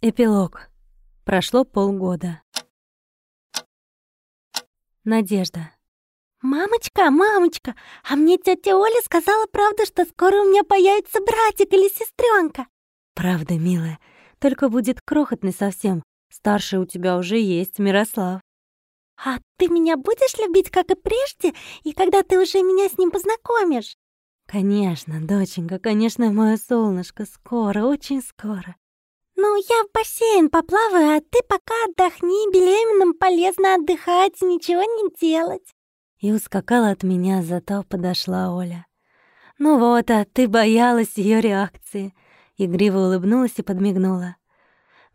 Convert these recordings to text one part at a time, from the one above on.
Эпилог. Прошло полгода. Надежда. «Мамочка, мамочка, а мне тетя Оля сказала правду, что скоро у меня появится братик или сестренка. «Правда, милая, только будет крохотный совсем. Старший у тебя уже есть, Мирослав». «А ты меня будешь любить, как и прежде, и когда ты уже меня с ним познакомишь?» «Конечно, доченька, конечно, мое солнышко, скоро, очень скоро. «Ну, я в бассейн поплаваю, а ты пока отдохни, беременным полезно отдыхать, ничего не делать». И ускакала от меня, зато подошла Оля. «Ну вот, а ты боялась ее реакции». Игриво улыбнулась и подмигнула.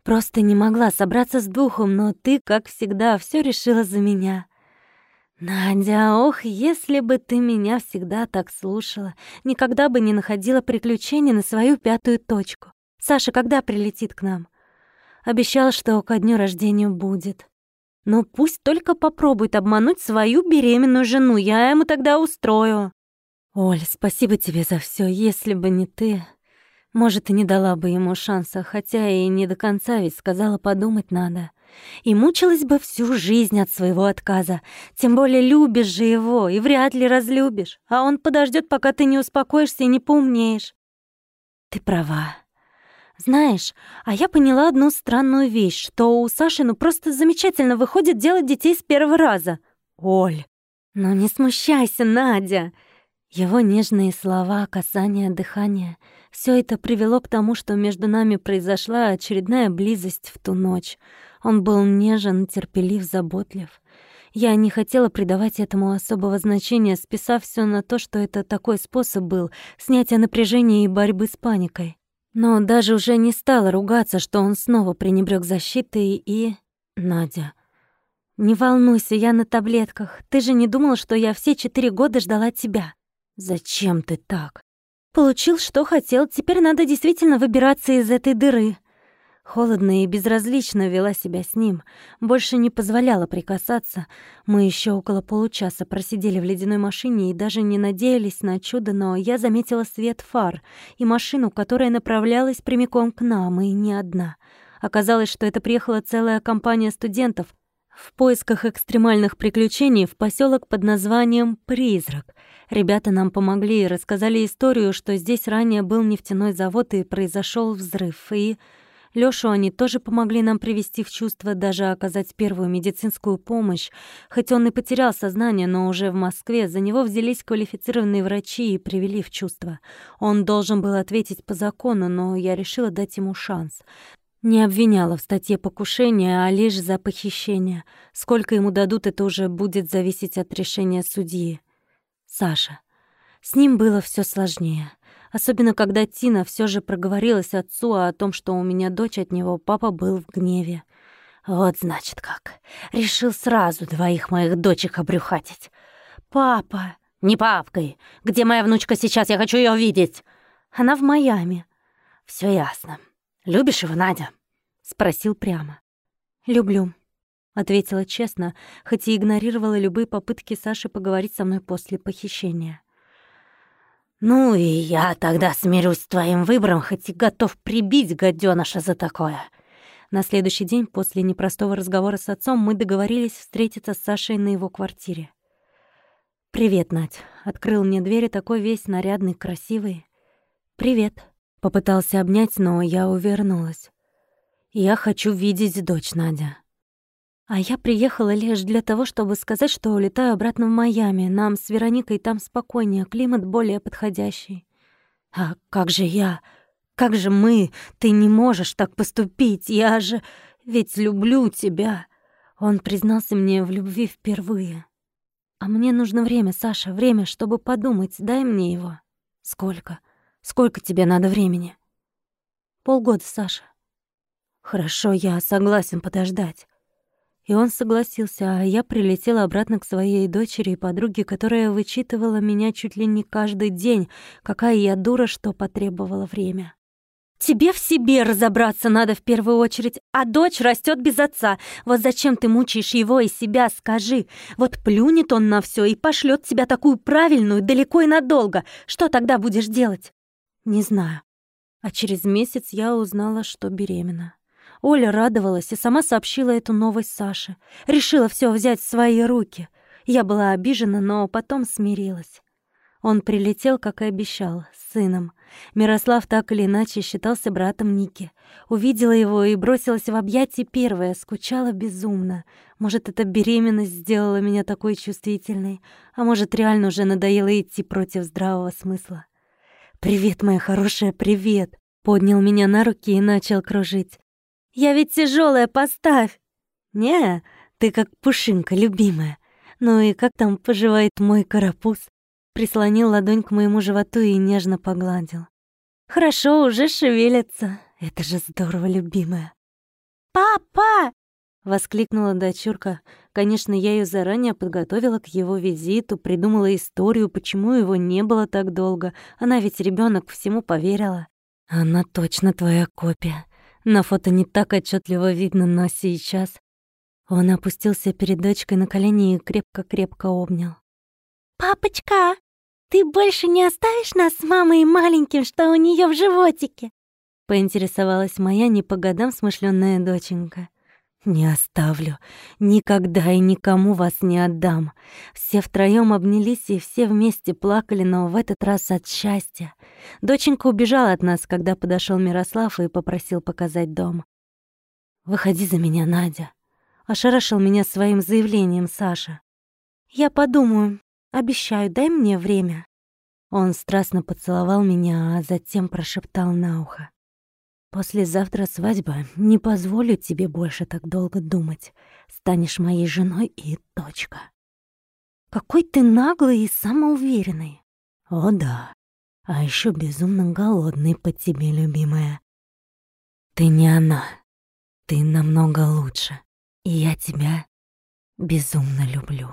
«Просто не могла собраться с духом, но ты, как всегда, все решила за меня». «Надя, ох, если бы ты меня всегда так слушала, никогда бы не находила приключений на свою пятую точку. Саша когда прилетит к нам? Обещал, что ко дню рождения будет. Ну пусть только попробует обмануть свою беременную жену, я ему тогда устрою. Оль, спасибо тебе за все. Если бы не ты, может, и не дала бы ему шанса, хотя и не до конца ведь сказала, подумать надо. И мучилась бы всю жизнь от своего отказа. Тем более любишь же его и вряд ли разлюбишь. А он подождет, пока ты не успокоишься и не поумнеешь. Ты права. Знаешь, а я поняла одну странную вещь, что у Саши ну просто замечательно выходит делать детей с первого раза. Оль, ну не смущайся, Надя. Его нежные слова, касание, дыхание — все это привело к тому, что между нами произошла очередная близость в ту ночь. Он был нежен, терпелив, заботлив. Я не хотела придавать этому особого значения, списав все на то, что это такой способ был снятия напряжения и борьбы с паникой. Но даже уже не стала ругаться, что он снова пренебрег защитой и... Надя... «Не волнуйся, я на таблетках. Ты же не думал, что я все четыре года ждала тебя?» «Зачем ты так?» «Получил, что хотел. Теперь надо действительно выбираться из этой дыры. Холодно и безразлично вела себя с ним, больше не позволяла прикасаться. Мы еще около получаса просидели в ледяной машине и даже не надеялись на чудо, но я заметила свет фар и машину, которая направлялась прямиком к нам, и не одна. Оказалось, что это приехала целая компания студентов в поисках экстремальных приключений в поселок под названием «Призрак». Ребята нам помогли и рассказали историю, что здесь ранее был нефтяной завод и произошел взрыв, и... Лёшу они тоже помогли нам привести в чувство, даже оказать первую медицинскую помощь. Хоть он и потерял сознание, но уже в Москве за него взялись квалифицированные врачи и привели в чувство. Он должен был ответить по закону, но я решила дать ему шанс. Не обвиняла в статье покушения, а лишь за похищение. Сколько ему дадут, это уже будет зависеть от решения судьи. Саша. С ним было все сложнее. Особенно, когда Тина все же проговорилась отцу о том, что у меня дочь от него, папа был в гневе. Вот значит как. Решил сразу двоих моих дочек обрюхатить. Папа. Не папкой. Где моя внучка сейчас? Я хочу ее видеть. Она в Майами. Все ясно. Любишь его, Надя? Спросил прямо. Люблю. Ответила честно, хоть и игнорировала любые попытки Саши поговорить со мной после похищения. «Ну и я тогда смирюсь с твоим выбором, хоть и готов прибить гадёныша за такое». На следующий день после непростого разговора с отцом мы договорились встретиться с Сашей на его квартире. «Привет, Надь». Открыл мне двери такой весь нарядный, красивый. «Привет». Попытался обнять, но я увернулась. «Я хочу видеть дочь, Надя». А я приехала лишь для того, чтобы сказать, что улетаю обратно в Майами. Нам с Вероникой там спокойнее, климат более подходящий. А как же я? Как же мы? Ты не можешь так поступить. Я же ведь люблю тебя. Он признался мне в любви впервые. А мне нужно время, Саша, время, чтобы подумать. Дай мне его. Сколько? Сколько тебе надо времени? Полгода, Саша. Хорошо, я согласен подождать. И он согласился, а я прилетела обратно к своей дочери и подруге, которая вычитывала меня чуть ли не каждый день, какая я дура, что потребовала время. «Тебе в себе разобраться надо в первую очередь, а дочь растет без отца. Вот зачем ты мучаешь его и себя, скажи. Вот плюнет он на все и пошлет тебя такую правильную далеко и надолго. Что тогда будешь делать?» «Не знаю. А через месяц я узнала, что беременна. Оля радовалась и сама сообщила эту новость Саше. Решила все взять в свои руки. Я была обижена, но потом смирилась. Он прилетел, как и обещал, с сыном. Мирослав так или иначе считался братом Ники. Увидела его и бросилась в объятия первая, скучала безумно. Может, эта беременность сделала меня такой чувствительной, а может, реально уже надоело идти против здравого смысла. «Привет, моя хорошая, привет!» Поднял меня на руки и начал кружить. «Я ведь тяжелая, поставь!» «Не, ты как пушинка, любимая. Ну и как там поживает мой карапуз?» Прислонил ладонь к моему животу и нежно погладил. «Хорошо, уже шевелится. Это же здорово, любимая». «Папа!» — воскликнула дочурка. Конечно, я ее заранее подготовила к его визиту, придумала историю, почему его не было так долго. Она ведь ребенок всему поверила. Она точно твоя копия. На фото не так отчетливо видно, но сейчас... Он опустился перед дочкой на колени и крепко-крепко обнял. «Папочка, ты больше не оставишь нас с мамой и маленьким, что у нее в животике?» Поинтересовалась моя не по годам смышленная доченька. «Не оставлю. Никогда и никому вас не отдам». Все втроём обнялись и все вместе плакали, но в этот раз от счастья. Доченька убежала от нас, когда подошёл Мирослав и попросил показать дом. «Выходи за меня, Надя», — ошарашил меня своим заявлением Саша. «Я подумаю. Обещаю, дай мне время». Он страстно поцеловал меня, а затем прошептал на ухо. Послезавтра свадьба. Не позволю тебе больше так долго думать. Станешь моей женой и точка. Какой ты наглый и самоуверенный. О да. А еще безумно голодный по тебе, любимая. Ты не она. Ты намного лучше. И я тебя безумно люблю.